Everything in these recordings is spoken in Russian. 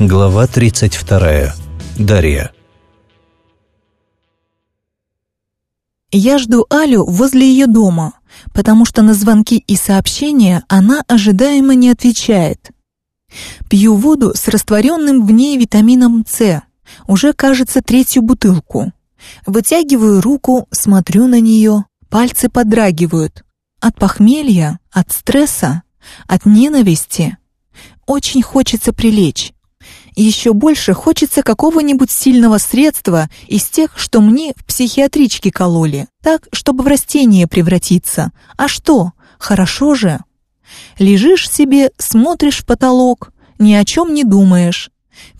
Глава 32. Дарья. Я жду Алю возле ее дома, потому что на звонки и сообщения она ожидаемо не отвечает. Пью воду с растворенным в ней витамином С, уже, кажется, третью бутылку. Вытягиваю руку, смотрю на нее, пальцы подрагивают. От похмелья, от стресса, от ненависти. Очень хочется прилечь. Еще больше хочется какого-нибудь сильного средства из тех, что мне в психиатричке кололи, так, чтобы в растение превратиться. А что? Хорошо же. Лежишь себе, смотришь в потолок, ни о чем не думаешь.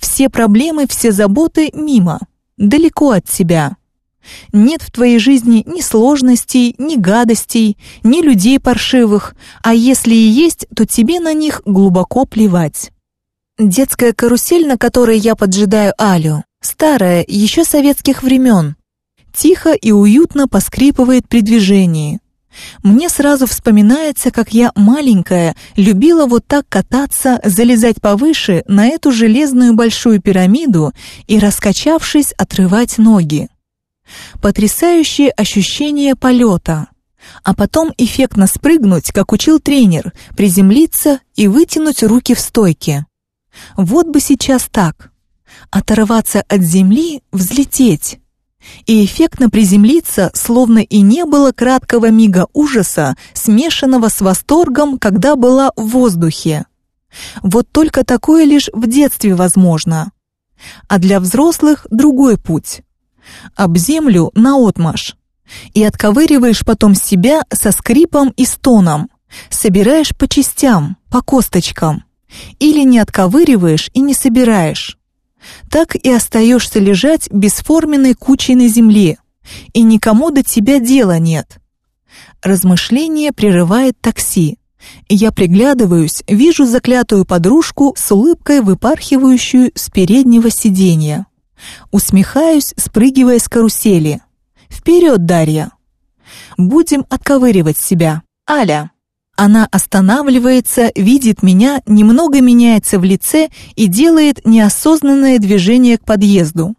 Все проблемы, все заботы мимо, далеко от себя. Нет в твоей жизни ни сложностей, ни гадостей, ни людей паршивых, а если и есть, то тебе на них глубоко плевать. Детская карусель, на которой я поджидаю Алю, старая, еще советских времен. Тихо и уютно поскрипывает при движении. Мне сразу вспоминается, как я маленькая любила вот так кататься, залезать повыше на эту железную большую пирамиду и, раскачавшись, отрывать ноги. Потрясающее ощущение полета. А потом эффектно спрыгнуть, как учил тренер, приземлиться и вытянуть руки в стойке. Вот бы сейчас так. Оторваться от земли, взлететь. И эффектно приземлиться, словно и не было краткого мига ужаса, смешанного с восторгом, когда была в воздухе. Вот только такое лишь в детстве возможно. А для взрослых другой путь об землю наотмашь. И отковыриваешь потом себя со скрипом и стоном, собираешь по частям, по косточкам. Или не отковыриваешь и не собираешь. Так и остаешься лежать бесформенной кучей на земле, и никому до тебя дела нет. Размышление прерывает такси. Я приглядываюсь, вижу заклятую подружку с улыбкой, выпархивающую с переднего сиденья. Усмехаюсь, спрыгивая с карусели. «Вперед, Дарья!» «Будем отковыривать себя. Аля!» Она останавливается, видит меня, немного меняется в лице и делает неосознанное движение к подъезду.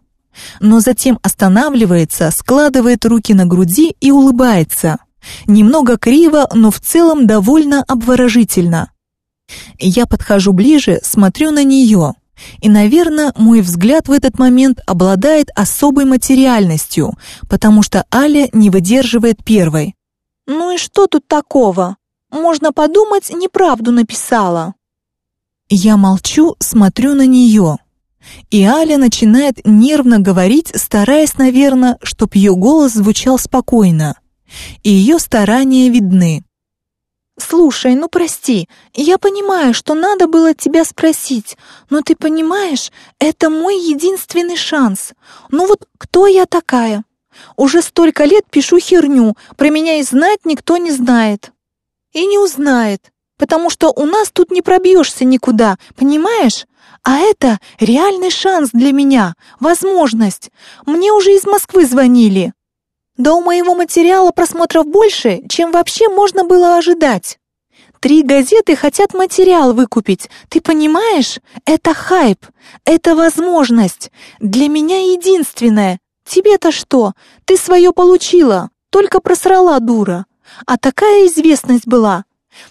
Но затем останавливается, складывает руки на груди и улыбается. Немного криво, но в целом довольно обворожительно. Я подхожу ближе, смотрю на нее. И, наверное, мой взгляд в этот момент обладает особой материальностью, потому что Аля не выдерживает первой. «Ну и что тут такого? Можно подумать, неправду написала». Я молчу, смотрю на нее. И Аля начинает нервно говорить, стараясь, наверное, чтоб ее голос звучал спокойно. И ее старания видны. «Слушай, ну прости, я понимаю, что надо было тебя спросить, но ты понимаешь, это мой единственный шанс. Ну вот кто я такая? Уже столько лет пишу херню, про меня и знать никто не знает. И не узнает, потому что у нас тут не пробьешься никуда, понимаешь? А это реальный шанс для меня, возможность. Мне уже из Москвы звонили. Да у моего материала просмотров больше, чем вообще можно было ожидать. Три газеты хотят материал выкупить. Ты понимаешь? Это хайп. Это возможность. Для меня единственное. Тебе-то что? Ты свое получила. Только просрала, дура. А такая известность была.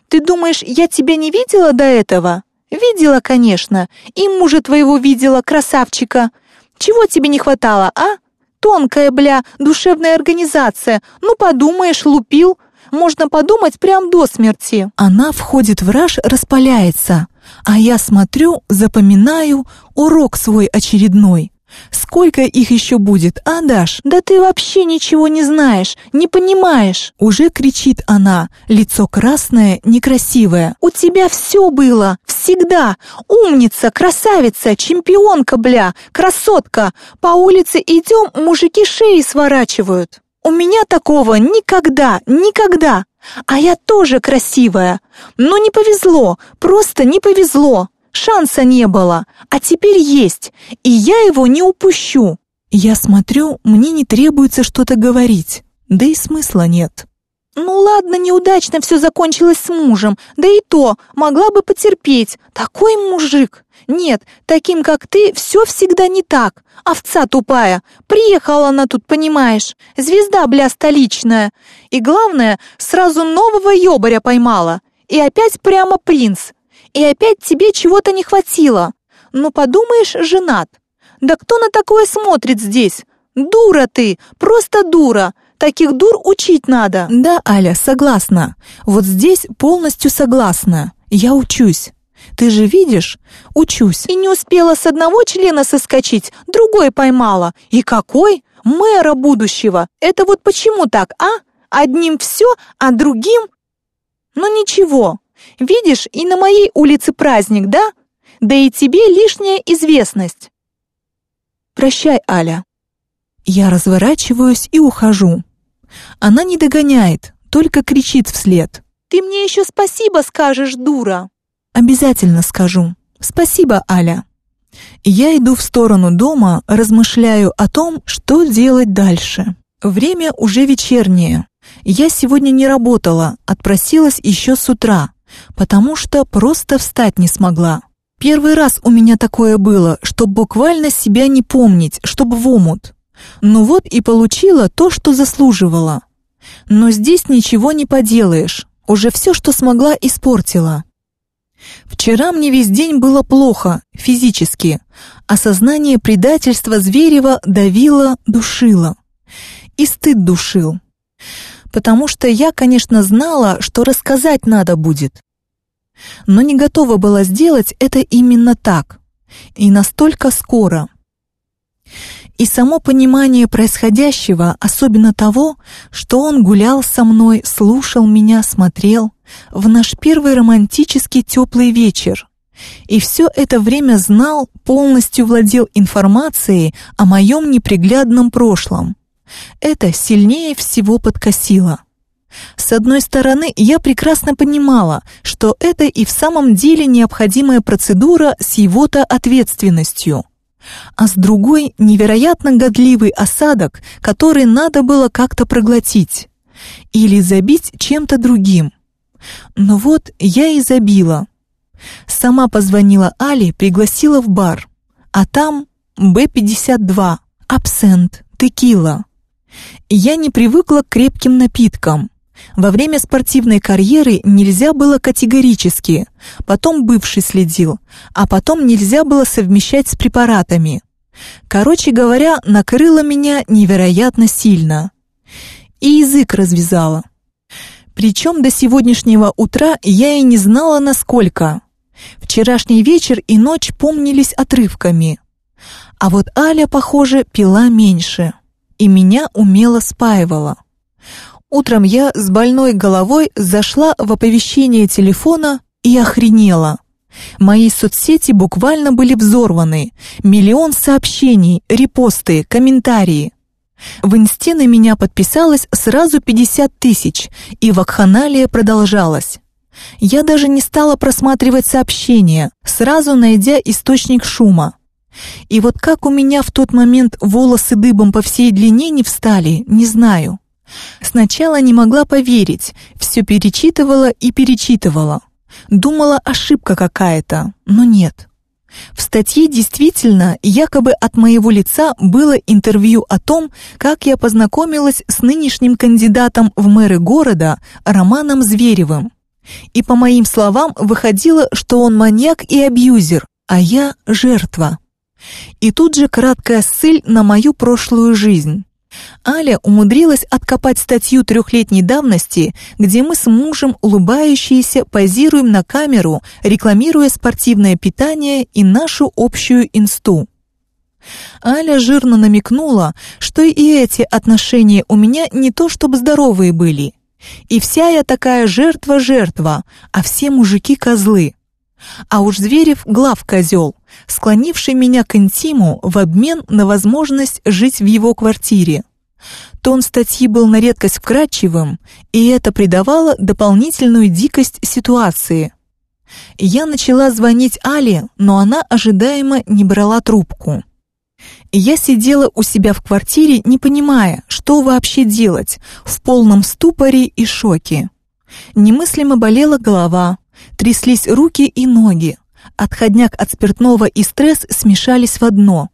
Ты думаешь, я тебя не видела до этого? Видела, конечно. И мужа твоего видела, красавчика. Чего тебе не хватало, а? Тонкая, бля, душевная организация. Ну, подумаешь, лупил. Можно подумать прям до смерти. Она входит в раж, распаляется. А я смотрю, запоминаю урок свой очередной. Сколько их еще будет, а, Даш? Да ты вообще ничего не знаешь, не понимаешь. Уже кричит она, лицо красное, некрасивое. У тебя все было, всегда. Умница, красавица, чемпионка, бля, красотка. По улице идем, мужики шеи сворачивают. У меня такого никогда, никогда. А я тоже красивая. Но не повезло, просто не повезло. Шанса не было, а теперь есть, и я его не упущу. Я смотрю, мне не требуется что-то говорить, да и смысла нет. Ну ладно, неудачно все закончилось с мужем, да и то, могла бы потерпеть. Такой мужик. Нет, таким как ты, все всегда не так. Овца тупая. Приехала она тут, понимаешь. Звезда, бля, столичная. И главное, сразу нового ёбаря поймала. И опять прямо принц. И опять тебе чего-то не хватило. Ну, подумаешь, женат. Да кто на такое смотрит здесь? Дура ты, просто дура. Таких дур учить надо. Да, Аля, согласна. Вот здесь полностью согласна. Я учусь. Ты же видишь? Учусь. И не успела с одного члена соскочить, другой поймала. И какой? Мэра будущего. Это вот почему так, а? Одним все, а другим... Ну ничего. Видишь, и на моей улице праздник, да? Да и тебе лишняя известность. Прощай, Аля. Я разворачиваюсь и ухожу. Она не догоняет, только кричит вслед. «Ты мне еще спасибо скажешь, дура!» «Обязательно скажу. Спасибо, Аля». Я иду в сторону дома, размышляю о том, что делать дальше. Время уже вечернее. Я сегодня не работала, отпросилась еще с утра, потому что просто встать не смогла. Первый раз у меня такое было, чтобы буквально себя не помнить, чтобы в омут. Ну вот и получила то, что заслуживала. Но здесь ничего не поделаешь, уже все, что смогла, испортила. Вчера мне весь день было плохо, физически. Осознание предательства Зверева давило, душило. И стыд душил. Потому что я, конечно, знала, что рассказать надо будет. Но не готова была сделать это именно так. И настолько скоро. И само понимание происходящего, особенно того, что он гулял со мной, слушал меня, смотрел, в наш первый романтический теплый вечер. И все это время знал, полностью владел информацией о моем неприглядном прошлом. Это сильнее всего подкосило. С одной стороны, я прекрасно понимала, что это и в самом деле необходимая процедура с его-то ответственностью а с другой — невероятно годливый осадок, который надо было как-то проглотить или забить чем-то другим. Но вот я и забила. Сама позвонила Али, пригласила в бар, а там Б-52, абсент, текила. Я не привыкла к крепким напиткам, во время спортивной карьеры нельзя было категорически, потом бывший следил, а потом нельзя было совмещать с препаратами. Короче говоря, накрыло меня невероятно сильно. И язык развязала. Причем до сегодняшнего утра я и не знала, насколько. Вчерашний вечер и ночь помнились отрывками. А вот Аля, похоже, пила меньше. И меня умело спаивала. Утром я с больной головой зашла в оповещение телефона и охренела. Мои соцсети буквально были взорваны. Миллион сообщений, репосты, комментарии. В инсте на меня подписалось сразу 50 тысяч, и вакханалия продолжалась. Я даже не стала просматривать сообщения, сразу найдя источник шума. И вот как у меня в тот момент волосы дыбом по всей длине не встали, не знаю. Сначала не могла поверить, все перечитывала и перечитывала. Думала, ошибка какая-то, но нет. В статье действительно якобы от моего лица было интервью о том, как я познакомилась с нынешним кандидатом в мэры города Романом Зверевым. И по моим словам выходило, что он маньяк и абьюзер, а я жертва. И тут же краткая ссыль на мою прошлую жизнь. Аля умудрилась откопать статью трехлетней давности, где мы с мужем, улыбающиеся, позируем на камеру, рекламируя спортивное питание и нашу общую инсту. Аля жирно намекнула, что и эти отношения у меня не то чтобы здоровые были. И вся я такая жертва-жертва, а все мужики козлы. А уж Зверев глав козел, склонивший меня к интиму в обмен на возможность жить в его квартире. Тон статьи был на редкость вкрадчивым, и это придавало дополнительную дикость ситуации. Я начала звонить Але, но она ожидаемо не брала трубку. Я сидела у себя в квартире, не понимая, что вообще делать, в полном ступоре и шоке. Немыслимо болела голова, тряслись руки и ноги. Отходняк от спиртного и стресс смешались в одно.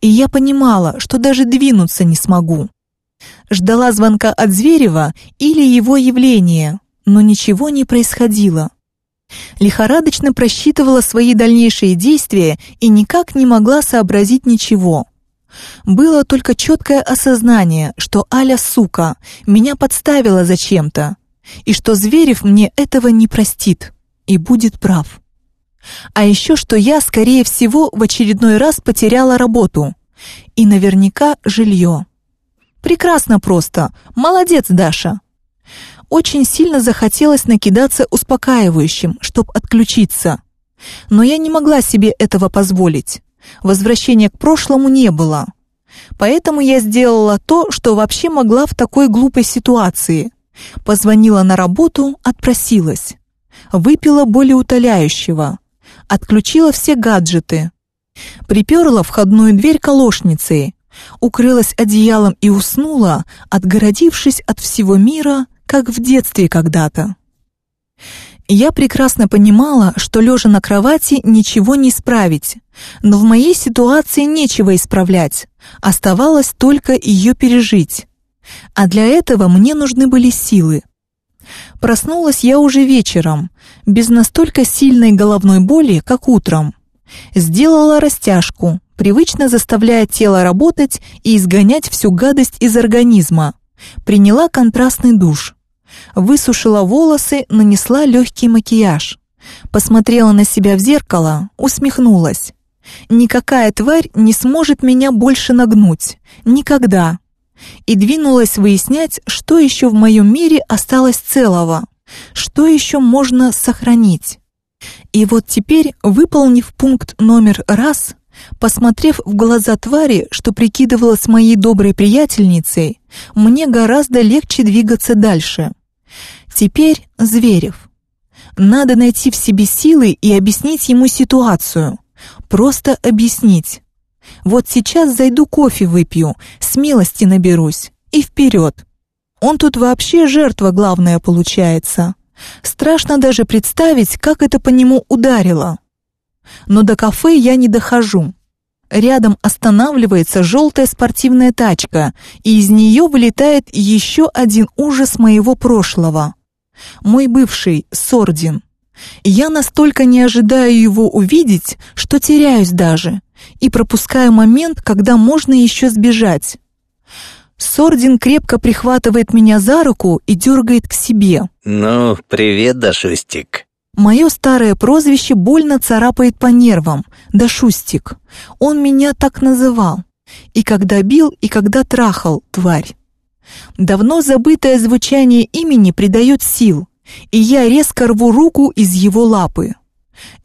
И я понимала, что даже двинуться не смогу. Ждала звонка от Зверева или его явления, но ничего не происходило. Лихорадочно просчитывала свои дальнейшие действия и никак не могла сообразить ничего. Было только четкое осознание, что Аля сука, меня подставила зачем-то, и что Зверев мне этого не простит и будет прав. А еще, что я, скорее всего, в очередной раз потеряла работу и наверняка жилье. Прекрасно просто. Молодец, Даша. Очень сильно захотелось накидаться успокаивающим, чтоб отключиться. Но я не могла себе этого позволить. Возвращения к прошлому не было. Поэтому я сделала то, что вообще могла в такой глупой ситуации. Позвонила на работу, отпросилась. Выпила болеутоляющего. Отключила все гаджеты. Приперла входную дверь колошницей. Укрылась одеялом и уснула, отгородившись от всего мира, как в детстве когда-то. Я прекрасно понимала, что лежа на кровати ничего не исправить, но в моей ситуации нечего исправлять, оставалось только ее пережить. А для этого мне нужны были силы. Проснулась я уже вечером, без настолько сильной головной боли, как утром. Сделала растяжку, привычно заставляя тело работать и изгонять всю гадость из организма. Приняла контрастный душ. Высушила волосы, нанесла легкий макияж. Посмотрела на себя в зеркало, усмехнулась. Никакая тварь не сможет меня больше нагнуть. Никогда. И двинулась выяснять, что еще в моем мире осталось целого. Что еще можно сохранить. И вот теперь, выполнив пункт номер раз, посмотрев в глаза твари, что прикидывалась моей доброй приятельницей, мне гораздо легче двигаться дальше. Теперь Зверев. Надо найти в себе силы и объяснить ему ситуацию. Просто объяснить. Вот сейчас зайду кофе выпью, смелости наберусь. И вперед. Он тут вообще жертва главная получается. Страшно даже представить, как это по нему ударило. Но до кафе я не дохожу. Рядом останавливается желтая спортивная тачка, и из нее вылетает еще один ужас моего прошлого. Мой бывший Сордин. Я настолько не ожидаю его увидеть, что теряюсь даже, и пропускаю момент, когда можно еще сбежать. Сордин крепко прихватывает меня за руку и дергает к себе. «Ну, привет, Дашустик». Мое старое прозвище больно царапает по нервам. Дашустик. Он меня так называл. И когда бил, и когда трахал, тварь. Давно забытое звучание имени придает сил, и я резко рву руку из его лапы.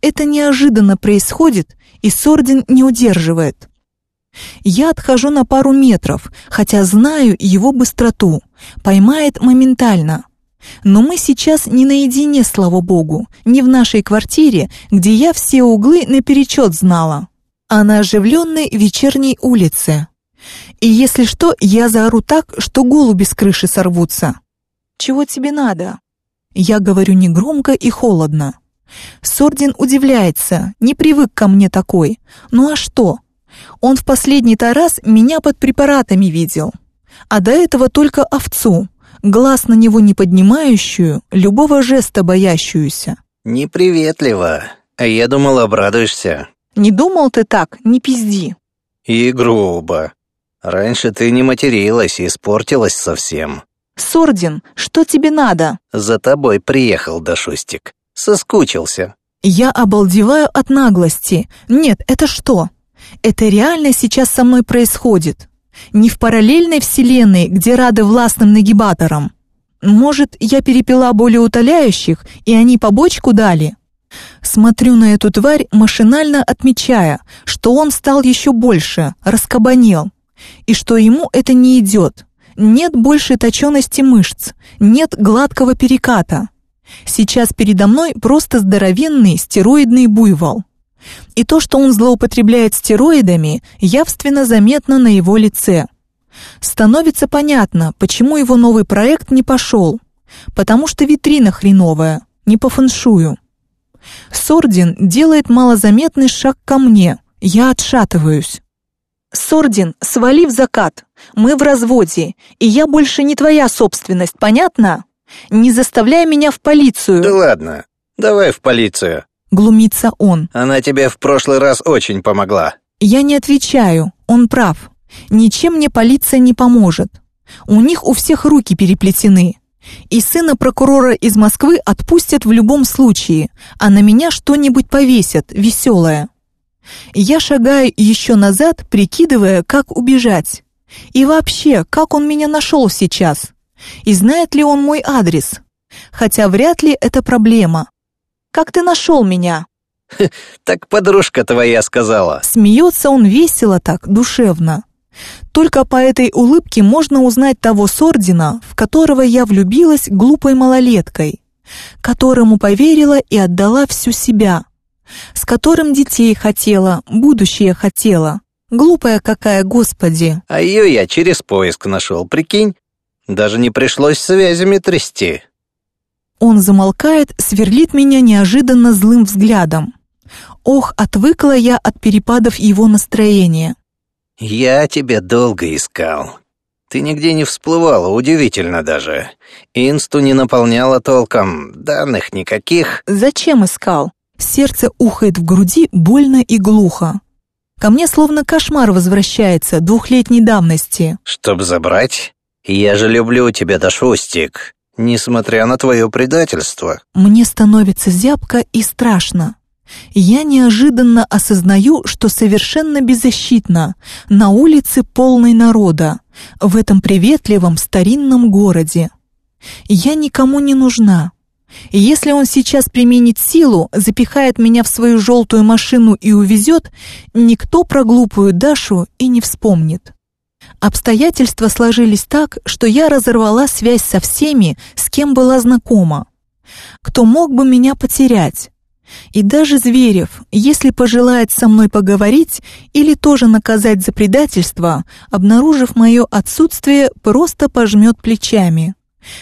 Это неожиданно происходит, и Сордин не удерживает. Я отхожу на пару метров, хотя знаю его быстроту. Поймает моментально. Но мы сейчас не наедине, слава богу, не в нашей квартире, где я все углы наперечет знала, а на оживленной вечерней улице. И если что, я заору так, что голуби с крыши сорвутся. «Чего тебе надо?» Я говорю негромко и холодно. Сордин удивляется, не привык ко мне такой. Ну а что? Он в последний-то раз меня под препаратами видел. А до этого только овцу, глаз на него не поднимающую, любого жеста боящуюся. «Неприветливо. А я думал, обрадуешься». «Не думал ты так, не пизди». «И грубо. Раньше ты не материлась и испортилась совсем». «Сордин, что тебе надо?» «За тобой приехал, Дашустик. Соскучился». Я обалдеваю от наглости. Нет, это что? Это реально сейчас со мной происходит. Не в параллельной вселенной, где рады властным нагибаторам. Может, я перепила более утоляющих, и они побочку дали? Смотрю на эту тварь, машинально отмечая, что он стал еще больше, раскабанел, и что ему это не идет. Нет больше точености мышц, нет гладкого переката. Сейчас передо мной просто здоровенный стероидный буйвол. И то, что он злоупотребляет стероидами, явственно заметно на его лице. Становится понятно, почему его новый проект не пошел. Потому что витрина хреновая, не по фэншую. Сордин делает малозаметный шаг ко мне. Я отшатываюсь. «Сордин, свали в закат. Мы в разводе, и я больше не твоя собственность, понятно? Не заставляй меня в полицию». «Да ладно, давай в полицию». Глумится он. «Она тебе в прошлый раз очень помогла». Я не отвечаю, он прав. Ничем мне полиция не поможет. У них у всех руки переплетены. И сына прокурора из Москвы отпустят в любом случае, а на меня что-нибудь повесят, веселое. Я шагаю еще назад, прикидывая, как убежать. И вообще, как он меня нашел сейчас? И знает ли он мой адрес? Хотя вряд ли это проблема. Как ты нашел меня? Так подружка твоя сказала. Смеется он весело так, душевно. Только по этой улыбке можно узнать того Сордина, в которого я влюбилась глупой малолеткой, которому поверила и отдала всю себя, с которым детей хотела, будущее хотела. Глупая какая, господи. А ее я через поиск нашел, прикинь. Даже не пришлось связями трясти. Он замолкает, сверлит меня неожиданно злым взглядом. Ох, отвыкла я от перепадов его настроения. «Я тебя долго искал. Ты нигде не всплывала, удивительно даже. Инсту не наполняла толком, данных никаких». «Зачем искал?» Сердце ухает в груди больно и глухо. Ко мне словно кошмар возвращается двухлетней давности. «Чтоб забрать? Я же люблю тебя, Дашустик, несмотря на твое предательство». Мне становится зябко и страшно. Я неожиданно осознаю, что совершенно беззащитна на улице полной народа, в этом приветливом старинном городе. Я никому не нужна. Если он сейчас применит силу, запихает меня в свою желтую машину и увезет, никто про глупую Дашу и не вспомнит. Обстоятельства сложились так, что я разорвала связь со всеми, с кем была знакома. Кто мог бы меня потерять? И даже Зверев, если пожелает со мной поговорить или тоже наказать за предательство, обнаружив мое отсутствие, просто пожмет плечами.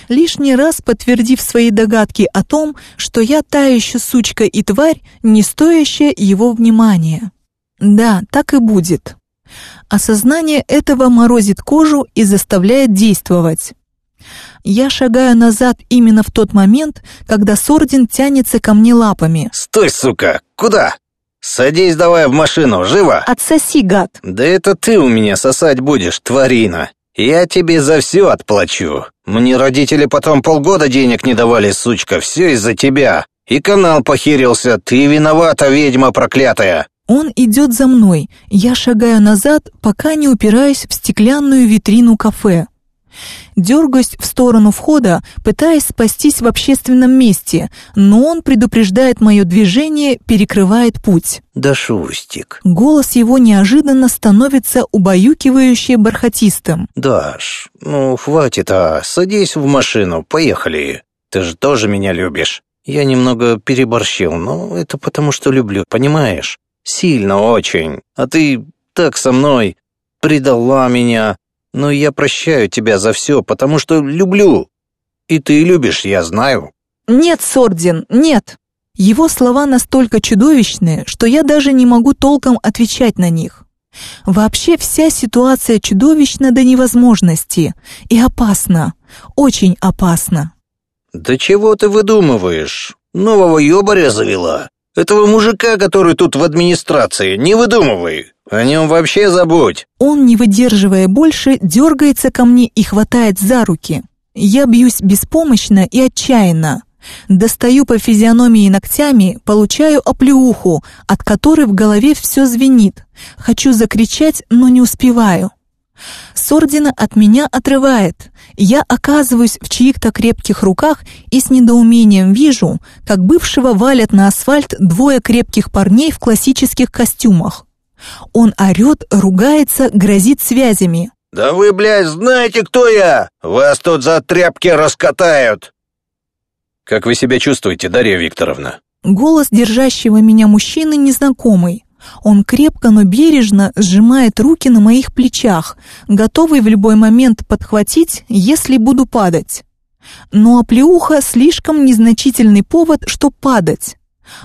Лишний раз подтвердив свои догадки о том, что я та еще сучка и тварь, не стоящая его внимания. Да, так и будет. Осознание этого морозит кожу и заставляет действовать. Я шагаю назад именно в тот момент, когда Сордин тянется ко мне лапами. «Стой, сука! Куда? Садись давай в машину, живо!» «Отсоси, гад!» «Да это ты у меня сосать будешь, тварина! Я тебе за все отплачу! Мне родители потом полгода денег не давали, сучка, все из-за тебя! И канал похерился, ты виновата, ведьма проклятая!» Он идет за мной, я шагаю назад, пока не упираюсь в стеклянную витрину кафе. Дергаюсь в сторону входа, пытаясь спастись в общественном месте, но он предупреждает мое движение, перекрывает путь. «Да шустик». Голос его неожиданно становится убаюкивающе бархатистым. «Даш, ну хватит, а садись в машину, поехали. Ты же тоже меня любишь. Я немного переборщил, но это потому, что люблю, понимаешь? Сильно очень. А ты так со мной предала меня, но я прощаю тебя за все, потому что люблю. И ты любишь, я знаю». «Нет, Сордин, нет!» Его слова настолько чудовищные, что я даже не могу толком отвечать на них. Вообще вся ситуация чудовищна до невозможности и опасна, очень опасна. «Да чего ты выдумываешь? Нового ёбаря завела? Этого мужика, который тут в администрации, не выдумывай. О нем вообще забудь. Он, не выдерживая больше, дергается ко мне и хватает за руки. Я бьюсь беспомощно и отчаянно. Достаю по физиономии ногтями, получаю оплеуху, от которой в голове все звенит. Хочу закричать, но не успеваю. Сордина от меня отрывает. Я оказываюсь в чьих-то крепких руках и с недоумением вижу, как бывшего валят на асфальт двое крепких парней в классических костюмах. Он орет, ругается, грозит связями. «Да вы, блядь, знаете, кто я? Вас тут за тряпки раскатают!» «Как вы себя чувствуете, Дарья Викторовна?» Голос держащего меня мужчины незнакомый. Он крепко, но бережно сжимает руки на моих плечах, готовый в любой момент подхватить, если буду падать. Но оплеуха слишком незначительный повод, чтоб падать.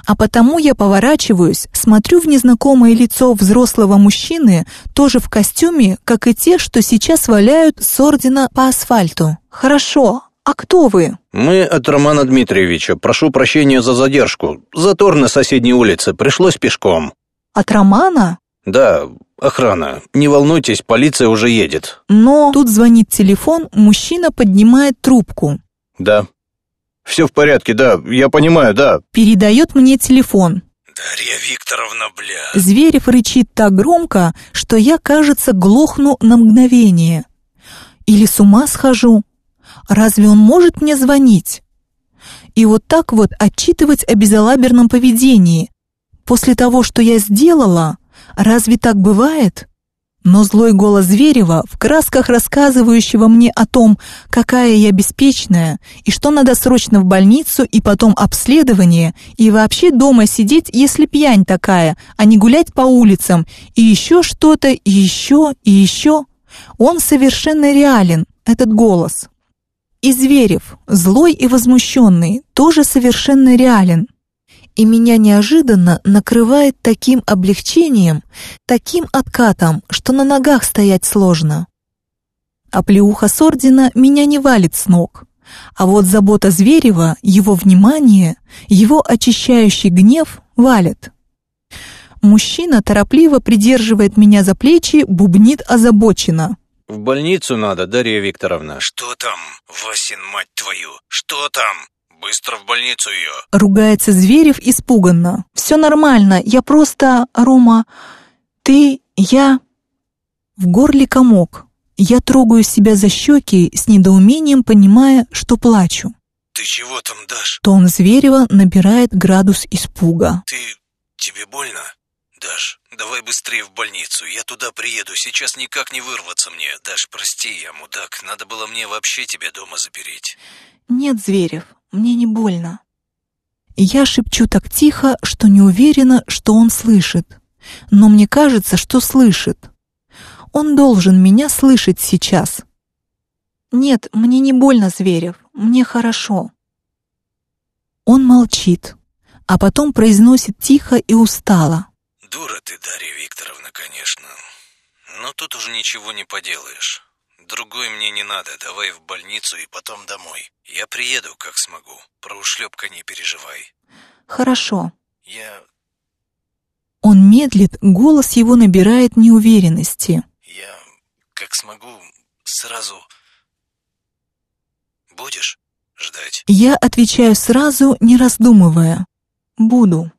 А потому я поворачиваюсь, смотрю в незнакомое лицо взрослого мужчины, тоже в костюме, как и те, что сейчас валяют с ордена по асфальту. Хорошо, а кто вы? Мы от Романа Дмитриевича. Прошу прощения за задержку. Затор на соседней улице. Пришлось пешком. От Романа? Да, охрана. Не волнуйтесь, полиция уже едет. Но тут звонит телефон, мужчина поднимает трубку. Да. Все в порядке, да, я понимаю, да. Передает мне телефон. Дарья Викторовна, бля. Зверев рычит так громко, что я, кажется, глохну на мгновение. Или с ума схожу. Разве он может мне звонить? И вот так вот отчитывать о безалаберном поведении. После того, что я сделала, разве так бывает? Но злой голос Зверева, в красках рассказывающего мне о том, какая я беспечная, и что надо срочно в больницу, и потом обследование, и вообще дома сидеть, если пьянь такая, а не гулять по улицам, и еще что-то, и еще, и еще. Он совершенно реален, этот голос. И Зверев, злой и возмущенный, тоже совершенно реален и меня неожиданно накрывает таким облегчением, таким откатом, что на ногах стоять сложно. А плеуха с ордена меня не валит с ног. А вот забота Зверева, его внимание, его очищающий гнев валят. Мужчина торопливо придерживает меня за плечи, бубнит озабоченно. «В больницу надо, Дарья Викторовна». «Что там, Васин, мать твою? Что там?» Быстро в больницу ее!» Ругается Зверев испуганно. «Все нормально, я просто... Рома, ты... я...» В горле комок. Я трогаю себя за щеки, с недоумением понимая, что плачу. «Ты чего там, Даш?» Тон Зверева набирает градус испуга. «Ты... тебе больно?» «Даш, давай быстрее в больницу, я туда приеду, сейчас никак не вырваться мне. Даш, прости, я мудак, надо было мне вообще тебя дома запереть». «Нет, Зверев, мне не больно». Я шепчу так тихо, что не уверена, что он слышит. Но мне кажется, что слышит. Он должен меня слышать сейчас. «Нет, мне не больно, Зверев, мне хорошо». Он молчит, а потом произносит тихо и устало. «Дура ты, Дарья Викторовна, конечно. Но тут уже ничего не поделаешь. Другой мне не надо, давай в больницу и потом домой. Я приеду, как смогу. Про ушлепка не переживай. Хорошо. Я... Он медлит, голос его набирает неуверенности. Я, как смогу, сразу... Будешь ждать? Я отвечаю сразу, не раздумывая. Буду.